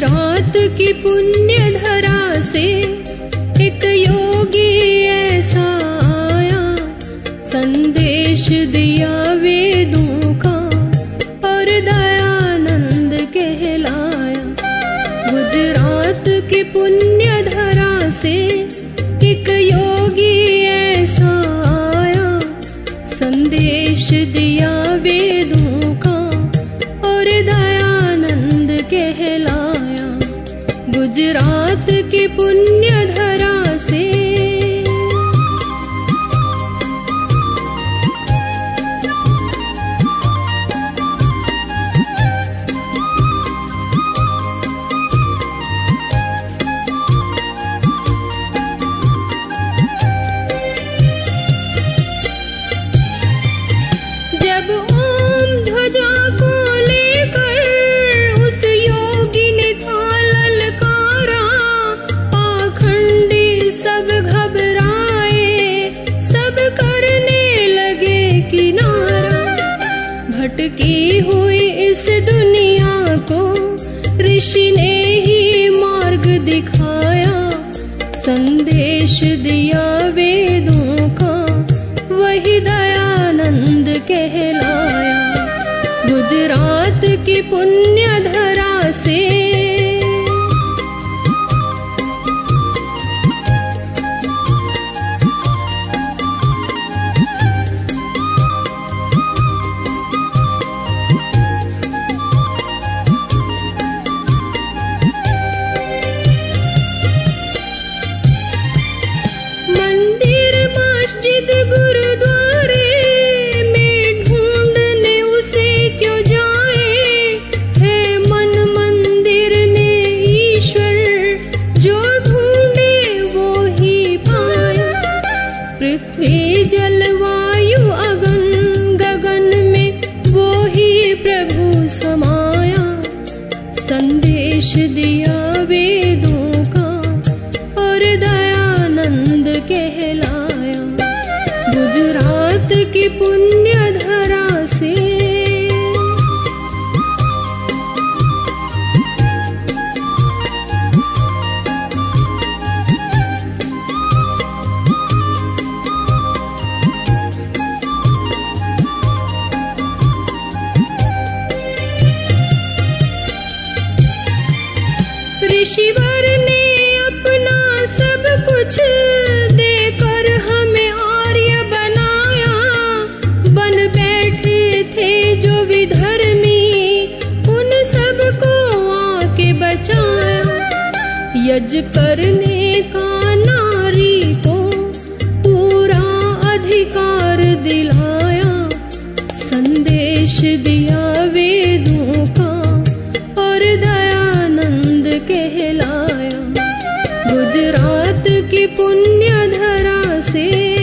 गुजरात की पुण्य धरा से एक योगी ऐसा आया संदेश दिया। गुजरात की पुण्य धरा भटकी हुई इस दुनिया को, ऋषि ने ही मार्ग दिखाया। संदेश दिया वेदों का, वही दयानंद कहलाया। गुजरात की पुण्य धरा से पृथ्वी जलवायु अगन गगन में, वो ही प्रभु समाया। संदेश दिया वेदों का, और दयानंद कहलाया। गुजरात की पुण्य यज करने का नारी को पूरा अधिकार दिलाया। संदेश दिया वेदों का और दयानंद कहलाया। गुजरात की पुण्य धरा से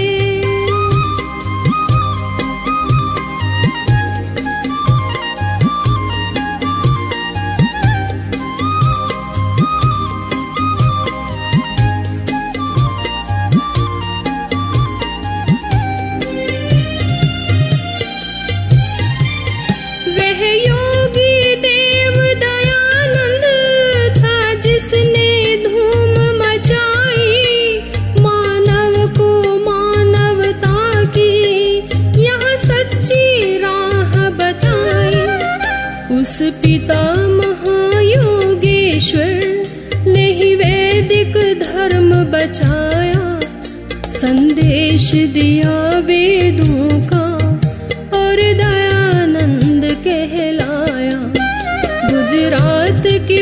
उस पिता महायोगेश्वर ने ही वैदिक धर्म बचाया, संदेश दिया वेदों का और दयानंद कहलाया। गुजरात की